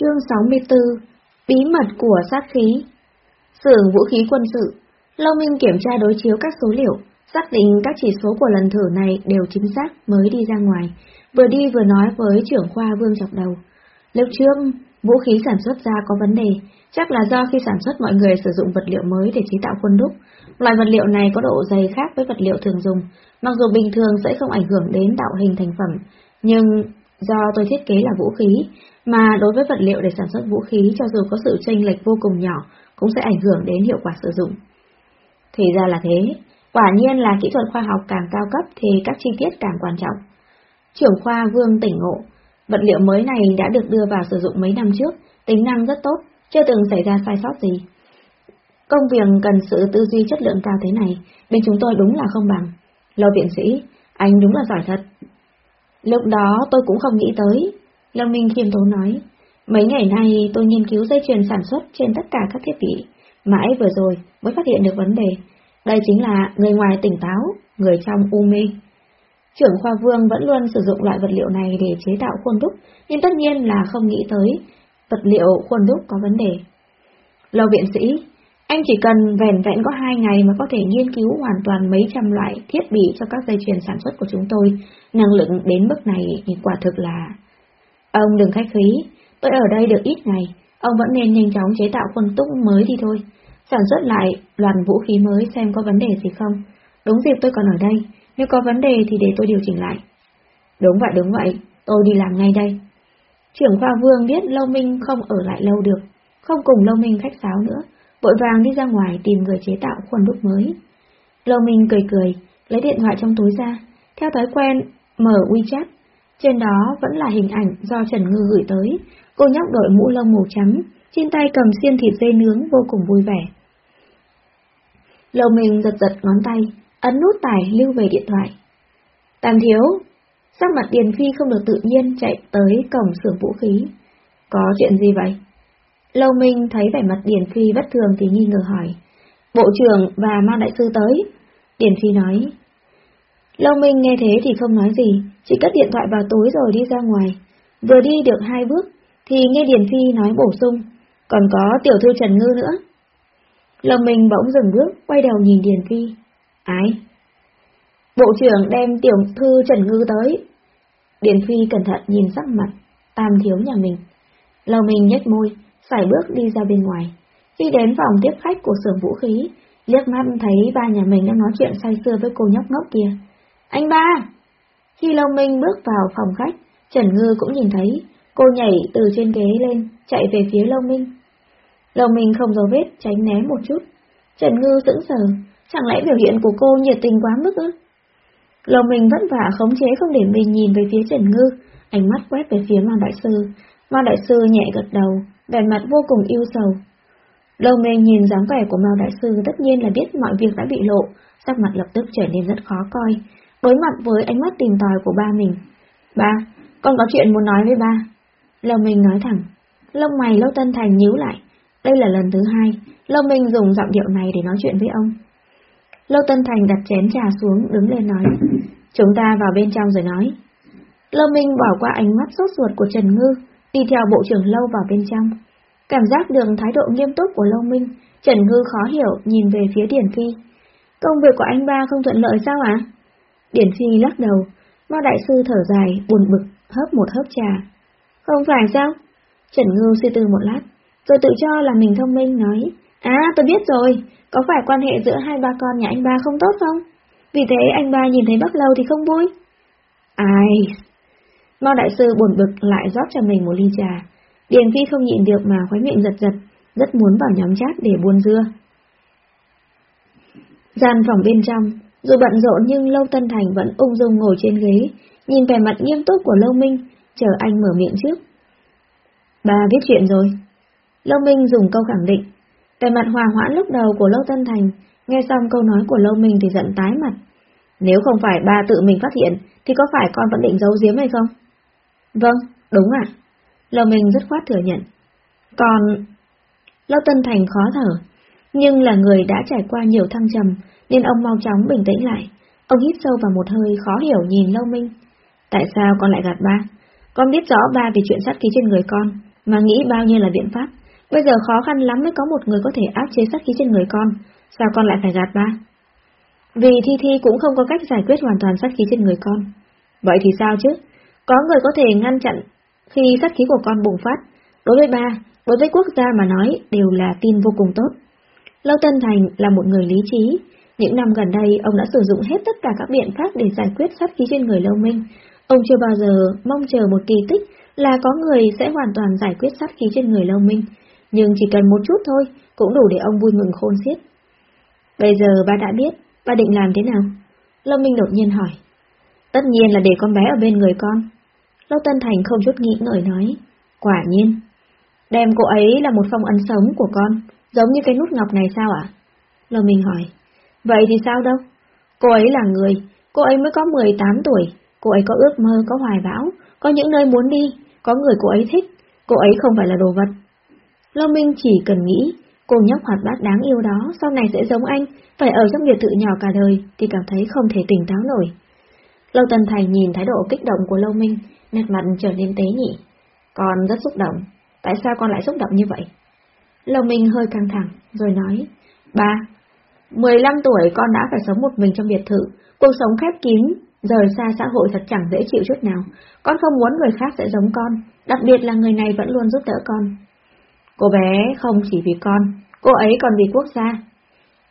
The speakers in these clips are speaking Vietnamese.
Chương 64 Bí mật của sát khí Sưởng vũ khí quân sự Lâu Minh kiểm tra đối chiếu các số liệu, xác định các chỉ số của lần thử này đều chính xác mới đi ra ngoài, vừa đi vừa nói với trưởng khoa Vương Chọc Đầu. Lúc trước, vũ khí sản xuất ra có vấn đề, chắc là do khi sản xuất mọi người sử dụng vật liệu mới để chế tạo quân đúc. Loại vật liệu này có độ dày khác với vật liệu thường dùng, mặc dù bình thường sẽ không ảnh hưởng đến tạo hình thành phẩm, nhưng do tôi thiết kế là vũ khí, mà đối với vật liệu để sản xuất vũ khí cho dù có sự chênh lệch vô cùng nhỏ, cũng sẽ ảnh hưởng đến hiệu quả sử dụng. Thì ra là thế, quả nhiên là kỹ thuật khoa học càng cao cấp thì các chi tiết càng quan trọng. Trưởng khoa Vương tỉnh ngộ, vật liệu mới này đã được đưa vào sử dụng mấy năm trước, tính năng rất tốt, chưa từng xảy ra sai sót gì. Công việc cần sự tư duy chất lượng cao thế này, bên chúng tôi đúng là không bằng. Lâu viện sĩ, anh đúng là giỏi thật. Lúc đó tôi cũng không nghĩ tới. Lâm Minh khiêm tốn nói, mấy ngày nay tôi nghiên cứu dây chuyền sản xuất trên tất cả các thiết bị, mãi vừa rồi mới phát hiện được vấn đề. Đây chính là người ngoài tỉnh táo, người trong u mê. Trưởng khoa vương vẫn luôn sử dụng loại vật liệu này để chế tạo khuôn đúc, nhưng tất nhiên là không nghĩ tới vật liệu khuôn đúc có vấn đề. Lâu viện sĩ, anh chỉ cần vẻn vẹn có hai ngày mà có thể nghiên cứu hoàn toàn mấy trăm loại thiết bị cho các dây chuyền sản xuất của chúng tôi, năng lượng đến mức này thì quả thực là... Ông đừng khách khí, tôi ở đây được ít ngày, ông vẫn nên nhanh chóng chế tạo quân túc mới đi thôi, sản xuất lại đoàn vũ khí mới xem có vấn đề gì không. Đúng dịp tôi còn ở đây, nếu có vấn đề thì để tôi điều chỉnh lại. Đúng vậy, đúng vậy, tôi đi làm ngay đây. Trưởng khoa vương biết Lâu Minh không ở lại lâu được, không cùng Lâu Minh khách sáo nữa, vội vàng đi ra ngoài tìm người chế tạo khuôn đúc mới. Lâu Minh cười cười, lấy điện thoại trong túi ra, theo thói quen, mở WeChat. Trên đó vẫn là hình ảnh do Trần Ngư gửi tới, cô nhóc đội mũ lông màu trắng, trên tay cầm xiên thịt dây nướng vô cùng vui vẻ. Lâu Minh giật giật ngón tay, ấn nút tải lưu về điện thoại. Tam thiếu, sắc mặt Điền Phi không được tự nhiên chạy tới cổng xưởng vũ khí. Có chuyện gì vậy? Lâu Minh thấy vẻ mặt Điền Phi bất thường thì nghi ngờ hỏi. Bộ trưởng và Ma Đại Sư tới. Điền Phi nói. Lâu Minh nghe thế thì không nói gì, chỉ cất điện thoại vào túi rồi đi ra ngoài. Vừa đi được hai bước, thì nghe Điền Phi nói bổ sung, còn có tiểu thư Trần Ngư nữa. Lâu Minh bỗng dừng bước, quay đầu nhìn Điền Phi. Ai? Bộ trưởng đem tiểu thư Trần Ngư tới. Điền Phi cẩn thận nhìn sắc mặt, tam thiếu nhà mình. Lâu Minh nhếch môi, xài bước đi ra bên ngoài. Khi đến phòng tiếp khách của xưởng vũ khí, liếc mắt thấy ba nhà mình đang nói chuyện say sưa với cô nhóc ngốc kia. Anh ba! Khi Long Minh bước vào phòng khách, Trần Ngư cũng nhìn thấy, cô nhảy từ trên ghế lên, chạy về phía Long Minh. Long Minh không dấu vết, tránh né một chút. Trần Ngư sững sờ, chẳng lẽ biểu hiện của cô nhiệt tình quá mức ư? Long Minh vất vả khống chế không để mình nhìn về phía Trần Ngư, ánh mắt quét về phía Mao Đại Sư. Mao Đại Sư nhẹ gật đầu, vẻ mặt vô cùng yêu sầu. Lâu mê nhìn dáng vẻ của Mao Đại Sư tất nhiên là biết mọi việc đã bị lộ, sắc mặt lập tức trở nên rất khó coi, đối mặt với ánh mắt tìm tòi của ba mình. Ba, con có chuyện muốn nói với ba. Lâu Minh nói thẳng, lông mày Lâu Tân Thành nhíu lại, đây là lần thứ hai, Lâu Minh dùng giọng điệu này để nói chuyện với ông. Lâu Tân Thành đặt chén trà xuống, đứng lên nói, chúng ta vào bên trong rồi nói. Lâu Minh bỏ qua ánh mắt sốt ruột của Trần Ngư, đi theo bộ trưởng Lâu vào bên trong. Cảm giác được thái độ nghiêm túc của Lâu Minh, Trần Ngư khó hiểu nhìn về phía Điển Phi. Công việc của anh ba không thuận lợi sao ạ? Điển Phi lắc đầu, Mao Đại Sư thở dài, buồn bực, hớp một hớp trà. Không phải sao? Trần Ngư suy tư một lát, rồi tự cho là mình thông minh nói, À tôi biết rồi, có phải quan hệ giữa hai ba con nhà anh ba không tốt không? Vì thế anh ba nhìn thấy bác Lâu thì không vui. Ai, Mao đại sư buồn bực lại rót cho mình một ly trà. Điền Phi không nhịn được mà khóe miệng giật giật, rất muốn vào nhóm chat để buôn dưa. Gian phòng bên trong, dù bận rộn nhưng Lâu Tân Thành vẫn ung dung ngồi trên ghế, nhìn vẻ mặt nghiêm túc của Lâu Minh, chờ anh mở miệng trước. Bà biết chuyện rồi. Lâu Minh dùng câu khẳng định. Vẻ mặt hòa hoãn lúc đầu của Lâu Tân Thành, nghe xong câu nói của Lâu Minh thì giận tái mặt. Nếu không phải ba tự mình phát hiện, thì có phải con vẫn định giấu giếm hay không? Vâng, đúng ạ. À? Lâu Minh rất khoát thừa nhận. Còn... Lâu Tân Thành khó thở, nhưng là người đã trải qua nhiều thăng trầm, nên ông mau chóng bình tĩnh lại. Ông hít sâu vào một hơi khó hiểu nhìn Lâu Minh. Tại sao con lại gạt ba? Con biết rõ ba về chuyện sát khí trên người con, mà nghĩ bao nhiêu là biện pháp. Bây giờ khó khăn lắm mới có một người có thể áp chế sát khí trên người con, sao con lại phải gạt ba? Vì Thi Thi cũng không có cách giải quyết hoàn toàn sát khí trên người con. Vậy thì sao chứ? Có người có thể ngăn chặn khi sát khí của con bùng phát. Đối với ba, đối với quốc gia mà nói đều là tin vô cùng tốt. Lâu Tân Thành là một người lý trí. Những năm gần đây, ông đã sử dụng hết tất cả các biện pháp để giải quyết sát khí trên người Lâu Minh. Ông chưa bao giờ mong chờ một kỳ tích là có người sẽ hoàn toàn giải quyết sát khí trên người Lâu Minh. Nhưng chỉ cần một chút thôi, cũng đủ để ông vui mừng khôn xiết. Bây giờ ba đã biết, ba định làm thế nào? Lâu Minh đột nhiên hỏi. Tất nhiên là để con bé ở bên người con. Lâu Tân Thành không chút nghĩ ngợi nói. Quả nhiên. Đem cô ấy là một phong ấn sống của con, giống như cái nút ngọc này sao ạ? Lâu Minh hỏi. Vậy thì sao đâu? Cô ấy là người, cô ấy mới có 18 tuổi, cô ấy có ước mơ, có hoài bão, có những nơi muốn đi, có người cô ấy thích, cô ấy không phải là đồ vật. Lâu Minh chỉ cần nghĩ, cô nhóc hoạt bát đáng yêu đó sau này sẽ giống anh, phải ở trong biệt thự nhỏ cả đời thì cảm thấy không thể tỉnh táo nổi. Lâu Tân Thành nhìn thái độ kích động của Lâu Minh, nét mặt trở nên tế nhị. Con rất xúc động, tại sao con lại xúc động như vậy? Lâu Minh hơi căng thẳng, rồi nói, Ba, 15 tuổi con đã phải sống một mình trong biệt thự, cuộc sống khép kín, rời xa xã hội thật chẳng dễ chịu chút nào. Con không muốn người khác sẽ giống con, đặc biệt là người này vẫn luôn giúp đỡ con. Cô bé không chỉ vì con, cô ấy còn vì quốc gia.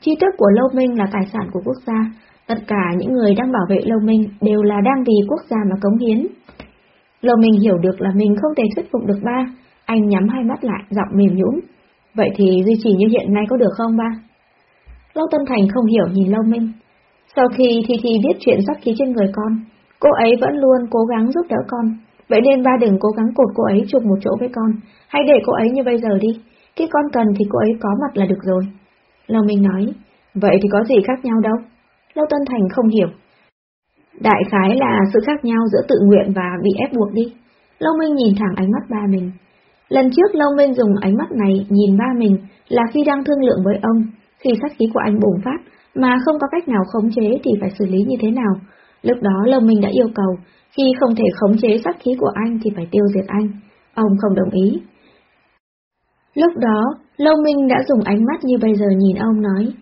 Tri thức của Lâu Minh là tài sản của quốc gia, tất cả những người đang bảo vệ Lâu Minh đều là đang vì quốc gia mà cống hiến. Lâu Minh hiểu được là mình không thể thuyết phục được ba, anh nhắm hai mắt lại, giọng mềm nhũn. Vậy thì duy trì như hiện nay có được không ba? Lâu Tân Thành không hiểu nhìn Lâu Minh. Sau khi Thi Thi biết chuyện sắc khí trên người con, cô ấy vẫn luôn cố gắng giúp đỡ con. Vậy nên ba đừng cố gắng cột cô ấy chung một chỗ với con, hãy để cô ấy như bây giờ đi. Khi con cần thì cô ấy có mặt là được rồi. Lâu Minh nói, vậy thì có gì khác nhau đâu? Lâu Tân Thành không hiểu. Đại khái là sự khác nhau giữa tự nguyện và bị ép buộc đi. Lâu Minh nhìn thẳng ánh mắt ba mình. Lần trước Lâu Minh dùng ánh mắt này nhìn ba mình là khi đang thương lượng với ông, khi sát khí của anh bùng phát, mà không có cách nào khống chế thì phải xử lý như thế nào. Lúc đó Lâu Minh đã yêu cầu, khi không thể khống chế sát khí của anh thì phải tiêu diệt anh. Ông không đồng ý. Lúc đó, Lâu Minh đã dùng ánh mắt như bây giờ nhìn ông nói,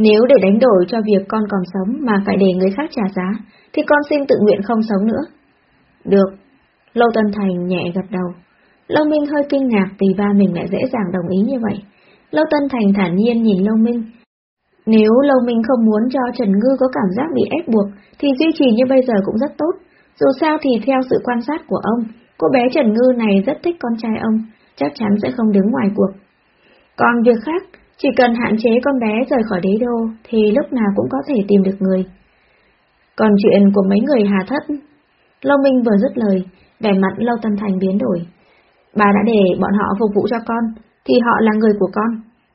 nếu để đánh đổi cho việc con còn sống mà phải để người khác trả giá, thì con xin tự nguyện không sống nữa. Được. Lâu Tân Thành nhẹ gật đầu. Lâu Minh hơi kinh ngạc vì ba mình lại dễ dàng đồng ý như vậy. Lâu Tân Thành thản nhiên nhìn Lâu Minh. Nếu Lâu Minh không muốn cho Trần Ngư có cảm giác bị ép buộc, thì duy trì như bây giờ cũng rất tốt. Dù sao thì theo sự quan sát của ông, cô bé Trần Ngư này rất thích con trai ông, chắc chắn sẽ không đứng ngoài cuộc. Còn việc khác, chỉ cần hạn chế con bé rời khỏi đế đô, thì lúc nào cũng có thể tìm được người. Còn chuyện của mấy người hà thất... Lâu Minh vừa dứt lời, vẻ mặt Lâu Tân Thành biến đổi. Bà đã để bọn họ phục vụ cho con, thì họ là người của con.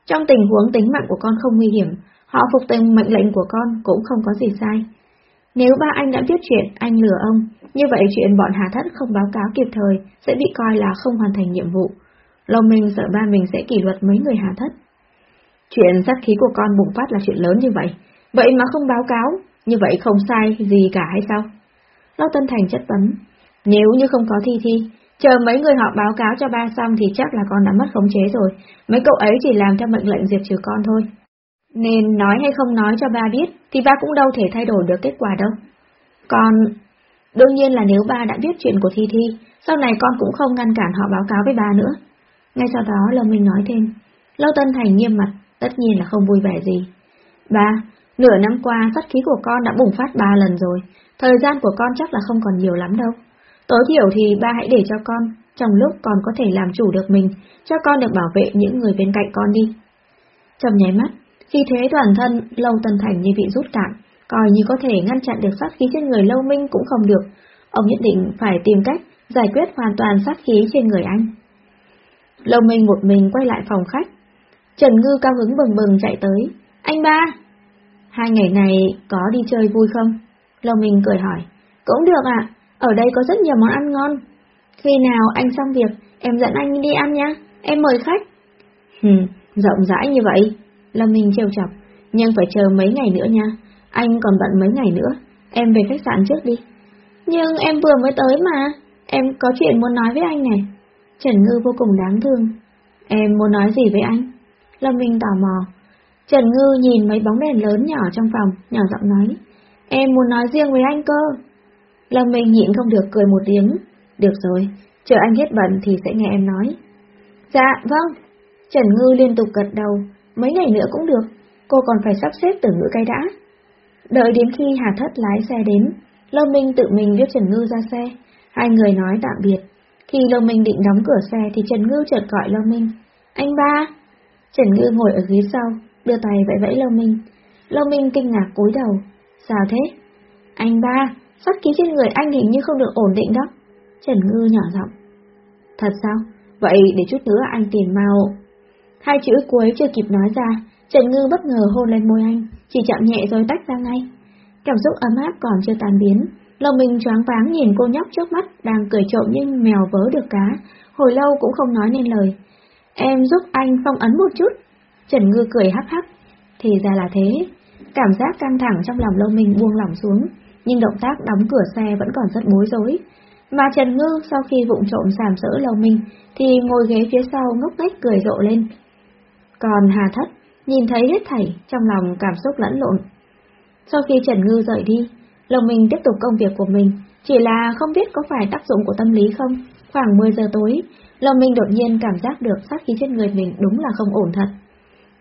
Trong tình huống tính mạng của con không nguy hiểm, họ phục tùng mệnh lệnh của con cũng không có gì sai. Nếu ba anh đã biết chuyện anh lừa ông, như vậy chuyện bọn Hà Thất không báo cáo kịp thời sẽ bị coi là không hoàn thành nhiệm vụ. Lâu Minh sợ ba mình sẽ kỷ luật mấy người Hà Thất. Chuyện sát khí của con bùng phát là chuyện lớn như vậy, vậy mà không báo cáo, như vậy không sai gì cả hay sao? Lâu Tân Thành chất vấn, nếu như không có thi thi, chờ mấy người họ báo cáo cho ba xong thì chắc là con đã mất khống chế rồi, mấy cậu ấy chỉ làm theo mệnh lệnh diệt trừ con thôi. Nên nói hay không nói cho ba biết, thì ba cũng đâu thể thay đổi được kết quả đâu. Còn, đương nhiên là nếu ba đã biết chuyện của Thi Thi, sau này con cũng không ngăn cản họ báo cáo với ba nữa. Ngay sau đó là mình nói thêm, Lâu Tân Thành nghiêm mặt, tất nhiên là không vui vẻ gì. Ba, nửa năm qua sát khí của con đã bùng phát ba lần rồi, thời gian của con chắc là không còn nhiều lắm đâu. Tối thiểu thì ba hãy để cho con, trong lúc con có thể làm chủ được mình, cho con được bảo vệ những người bên cạnh con đi. Trong nháy mắt, khi thế toàn thân Lâu Tân Thành như bị rút cạn, coi như có thể ngăn chặn được sát khí trên người Lâu Minh cũng không được. Ông nhất định phải tìm cách giải quyết hoàn toàn sát khí trên người anh. Lâu Minh một mình quay lại phòng khách. Trần Ngư cao hứng bừng bừng chạy tới. Anh ba! Hai ngày này có đi chơi vui không? Lâu Minh cười hỏi. Cũng được ạ, ở đây có rất nhiều món ăn ngon. Khi nào anh xong việc, em dẫn anh đi ăn nhá, em mời khách. Hừm, rộng rãi như vậy. Lâm Minh trêu chọc, nhưng phải chờ mấy ngày nữa nha, anh còn bận mấy ngày nữa, em về khách sạn trước đi. Nhưng em vừa mới tới mà, em có chuyện muốn nói với anh này. Trần Ngư vô cùng đáng thương. Em muốn nói gì với anh? Lâm Minh tò mò. Trần Ngư nhìn mấy bóng đèn lớn nhỏ trong phòng, nhỏ giọng nói. Em muốn nói riêng với anh cơ. Lâm Minh nhịn không được cười một tiếng. Được rồi, chờ anh hết bận thì sẽ nghe em nói. Dạ, vâng. Trần Ngư liên tục gật đầu, mấy ngày nữa cũng được, cô còn phải sắp xếp từ ngữ cây đã. Đợi đến khi Hà Thất lái xe đến, Lâm Minh tự mình đưa Trần Ngư ra xe, hai người nói tạm biệt. Khi Lâm Minh định đóng cửa xe thì Trần Ngư chợt gọi Lâm Minh. Anh ba! Trần Ngư ngồi ở ghế sau, đưa tay vẫy vẫy Lâu Minh. Lâu Minh kinh ngạc cúi đầu. Sao thế? Anh ba, sát khí trên người anh hình như không được ổn định đó. Trần Ngư nhỏ giọng. Thật sao? Vậy để chút nữa anh tìm mau. Hai chữ cuối chưa kịp nói ra, Trần Ngư bất ngờ hôn lên môi anh, chỉ chạm nhẹ rồi tách ra ngay. Cảm xúc ấm áp còn chưa tan biến, lòng mình choáng váng nhìn cô nhóc trước mắt đang cười trộm như mèo vớ được cá, hồi lâu cũng không nói nên lời. Em giúp anh phong ấn một chút. Trần Ngư cười hắc hắc. Thì ra là thế. Cảm giác căng thẳng trong lòng lâu mình buông lỏng xuống, nhưng động tác đóng cửa xe vẫn còn rất bối rối. Mà Trần Ngư sau khi vụng trộm sàm sỡ lâu mình thì ngồi ghế phía sau ngốc nghếch cười rộ lên. Còn Hà Thất nhìn thấy hết thảy trong lòng cảm xúc lẫn lộn. Sau khi Trần Ngư rời đi, Lồng mình tiếp tục công việc của mình, chỉ là không biết có phải tác dụng của tâm lý không. Khoảng 10 giờ tối, Lâm Minh đột nhiên cảm giác được sát khí trên người mình đúng là không ổn thật.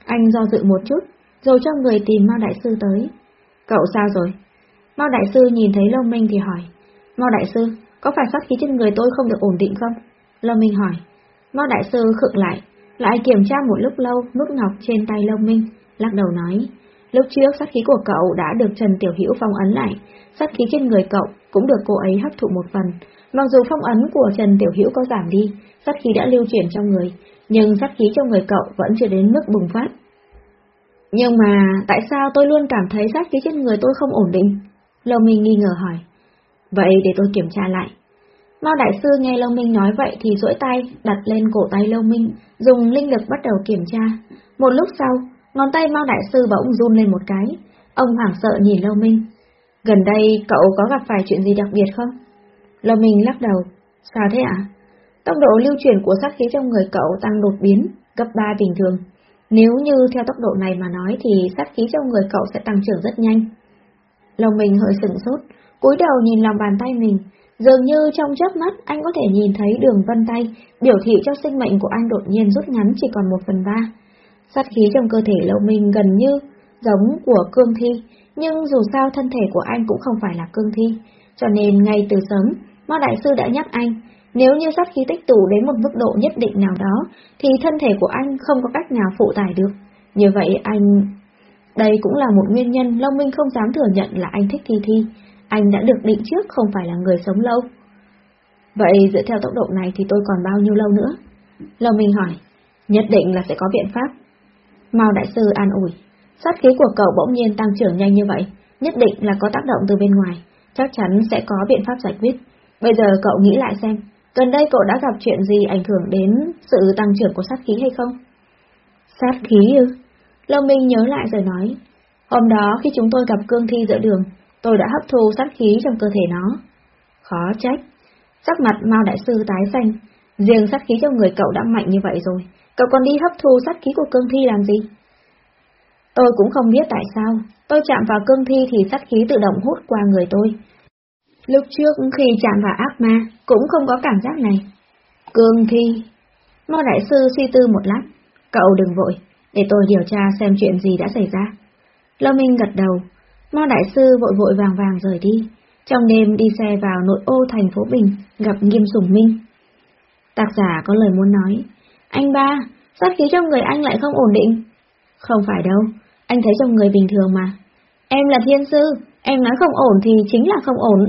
Anh do dự một chút, rồi cho người tìm Mao Đại Sư tới. Cậu sao rồi? Mao Đại Sư nhìn thấy Lâm Minh thì hỏi. Mao Đại Sư, có phải sát khí trên người tôi không được ổn định không? Lâm Minh hỏi. Mao Đại Sư khựng lại, lại kiểm tra một lúc lâu nút ngọc trên tay Lâm Minh, lắc đầu nói. Lúc trước sát khí của cậu đã được Trần Tiểu Hữu phong ấn lại, sát khí trên người cậu cũng được cô ấy hấp thụ một phần. Mặc dù phong ấn của Trần Tiểu Hữu có giảm đi, sát khí đã lưu chuyển trong người, nhưng sát khí trong người cậu vẫn chưa đến mức bùng phát. Nhưng mà tại sao tôi luôn cảm thấy sát khí trên người tôi không ổn định? Lâu Minh nghi ngờ hỏi. Vậy để tôi kiểm tra lại. Mao Đại Sư nghe Lâu Minh nói vậy thì duỗi tay đặt lên cổ tay Lâu Minh, dùng linh lực bắt đầu kiểm tra. Một lúc sau, ngón tay Mao Đại Sư bỗng run lên một cái. Ông hoảng sợ nhìn Lâu Minh. Gần đây cậu có gặp phải chuyện gì đặc biệt không? Lâu Minh lắc đầu. Sao thế ạ? Tốc độ lưu chuyển của sát khí trong người cậu tăng đột biến, gấp 3 bình thường. Nếu như theo tốc độ này mà nói thì sát khí trong người cậu sẽ tăng trưởng rất nhanh. Lòng mình hơi sửng sốt, cúi đầu nhìn lòng bàn tay mình, dường như trong chớp mắt anh có thể nhìn thấy đường vân tay, biểu thị cho sinh mệnh của anh đột nhiên rút ngắn chỉ còn một phần ba. Sát khí trong cơ thể lâu mình gần như giống của cương thi, nhưng dù sao thân thể của anh cũng không phải là cương thi, cho nên ngay từ sớm, Mao Đại Sư đã nhắc anh, nếu như sát khí tích tụ đến một mức độ nhất định nào đó, thì thân thể của anh không có cách nào phụ tải được. Như vậy anh... Đây cũng là một nguyên nhân Long Minh không dám thừa nhận là anh thích Thi Thi. Anh đã được định trước không phải là người sống lâu. Vậy dựa theo tốc độ này thì tôi còn bao nhiêu lâu nữa? Long Minh hỏi. Nhất định là sẽ có biện pháp. Mao Đại Sư an ủi. Sát khí của cậu bỗng nhiên tăng trưởng nhanh như vậy, nhất định là có tác động từ bên ngoài, chắc chắn sẽ có biện pháp giải quyết. Bây giờ cậu nghĩ lại xem, gần đây cậu đã gặp chuyện gì ảnh hưởng đến sự tăng trưởng của sát khí hay không? Sát khí ư? Lâm Minh nhớ lại rồi nói, hôm đó khi chúng tôi gặp cương thi giữa đường, tôi đã hấp thu sát khí trong cơ thể nó. Khó trách. Sắc mặt Mao Đại Sư tái xanh, riêng sát khí trong người cậu đã mạnh như vậy rồi, cậu còn đi hấp thu sát khí của cương thi làm gì? Tôi cũng không biết tại sao, tôi chạm vào cương thi thì sát khí tự động hút qua người tôi. Lúc trước khi chạm vào ác ma, cũng không có cảm giác này. Cương thi. Mo Đại Sư suy tư một lát. Cậu đừng vội, để tôi điều tra xem chuyện gì đã xảy ra. Lâu Minh gật đầu. Mo Đại Sư vội vội vàng vàng rời đi. Trong đêm đi xe vào nội ô thành phố Bình, gặp Nghiêm Sùng Minh. Tác giả có lời muốn nói. Anh ba, sát khí trong người anh lại không ổn định. Không phải đâu, anh thấy trong người bình thường mà. Em là thiên sư, em nói không ổn thì chính là không ổn.